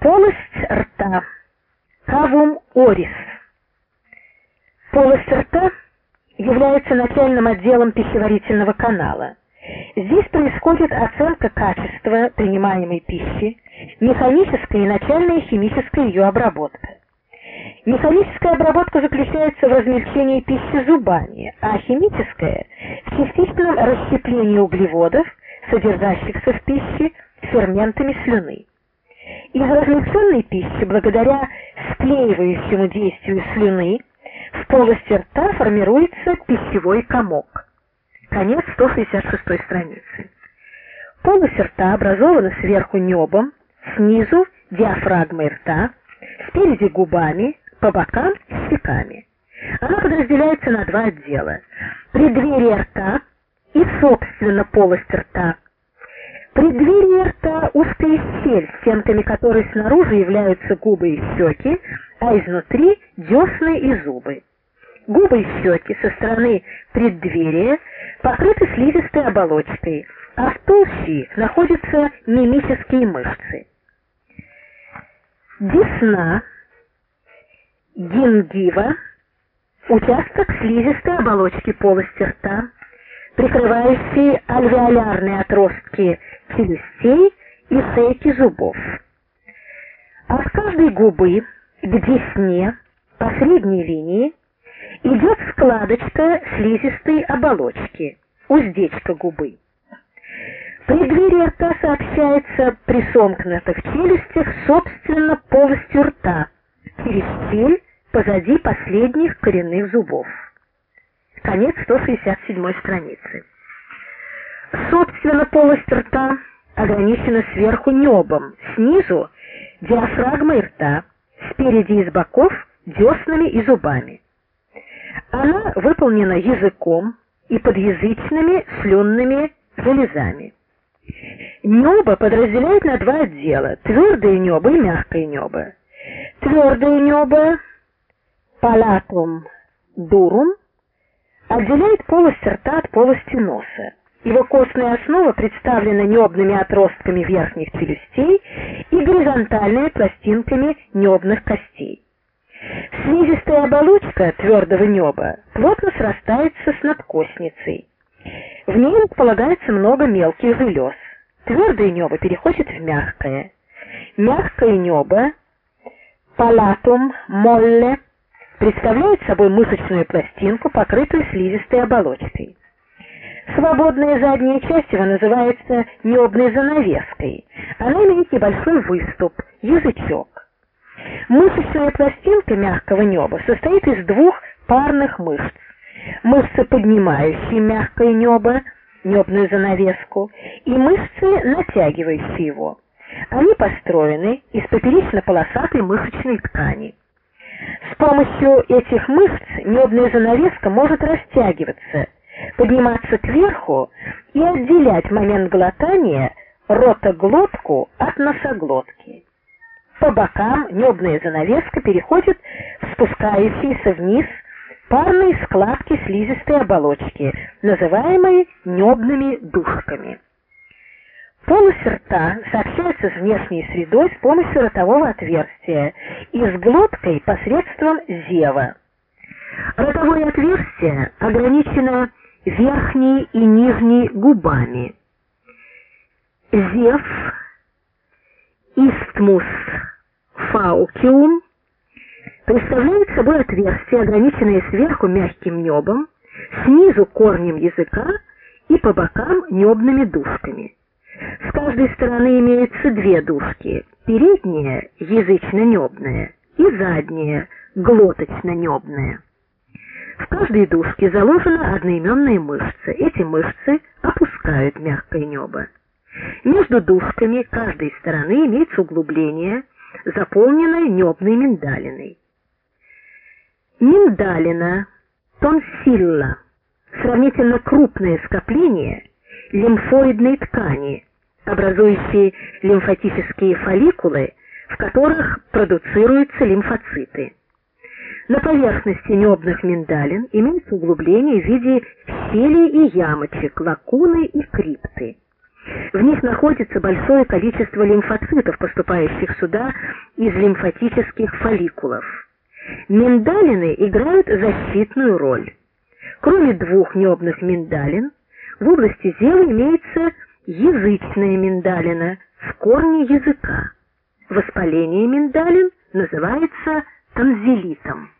Полость рта. Кавум орис. Полость рта является начальным отделом пищеварительного канала. Здесь происходит оценка качества принимаемой пищи, механическая и начальная химическая ее обработка. Механическая обработка заключается в размягчении пищи зубами, а химическая – в частичном расщеплении углеводов, содержащихся в пище, ферментами слюны. Из размягченной пищи, благодаря склеивающему действию слюны, в полости рта формируется пищевой комок. Конец 166 страницы. Полость рта образована сверху небом, снизу диафрагмой рта, спереди губами, по бокам щеками. Она подразделяется на два отдела. Преддверие рта и, собственно, полость рта. Преддверие рта узкая щель, стенками которой снаружи являются губы и щеки, а изнутри десны и зубы. Губы и щеки со стороны преддверия покрыты слизистой оболочкой, а в толще находятся мимические мышцы. Десна, гингива, участок слизистой оболочки полости рта, прикрывающий альвеолярные отростки челюстей и шейки зубов. От каждой губы к десне по средней линии идет складочка слизистой оболочки, уздечка губы. Преддверие рта сообщается при сомкнутых челюстях, собственно, полостью рта, через щель позади последних коренных зубов. Конец 167 страницы. Собственно, полость рта ограничена сверху небом, снизу диафрагмой рта, спереди и с боков деснами и зубами. Она выполнена языком и подъязычными слюнными железами. Небо подразделяют на два отдела – твердое небо и мягкое небо. Твердое небо – палатум дурум – отделяет полость рта от полости носа. Его костная основа представлена небными отростками верхних челюстей и горизонтальными пластинками небных костей. Слизистая оболочка твердого неба плотно срастается с надкостницей. В ней располагается много мелких желез. Твердое небо переходит в мягкое. Мягкое небо, палатум молле, представляет собой мышечную пластинку, покрытую слизистой оболочкой. Свободная задняя часть его называется небной занавеской. Она имеет небольшой выступ, язычок. Мышечная пластинка мягкого неба состоит из двух парных мышц. Мышцы, поднимающие мягкое небо, небную занавеску, и мышцы, натягивающие его. Они построены из поперечно-полосатой мышечной ткани. Помощью этих мышц небная занавеска может растягиваться, подниматься кверху и отделять момент глотания ротоглотку от носоглотки. По бокам небная занавеска переходит в спускающиеся вниз парные складки слизистой оболочки, называемые небными дужками. Полость рта сообщается с внешней средой с помощью ротового отверстия и с глоткой посредством зева. Ротовое отверстие ограничено верхней и нижней губами. Зев, истмус, фаукиум представляет собой отверстие, ограниченное сверху мягким небом, снизу корнем языка и по бокам небными дужками. С каждой стороны имеются две дужки, передняя язычно-небная и задняя глоточно-небная. В каждой дужке заложена одноименная мышца. Эти мышцы опускают мягкое небо. Между дужками каждой стороны имеется углубление, заполненное небной миндалиной. Миндалина, тонсилла, сравнительно крупное скопление лимфоидной ткани, образующие лимфатические фолликулы, в которых продуцируются лимфоциты. На поверхности небных миндалин имеются углубления в виде щелей и ямочек, лакуны и крипты. В них находится большое количество лимфоцитов, поступающих сюда из лимфатических фолликулов. Миндалины играют защитную роль. Кроме двух небных миндалин, в области зева имеется язычная миндалина в корне языка. Воспаление миндалин называется танзелитом.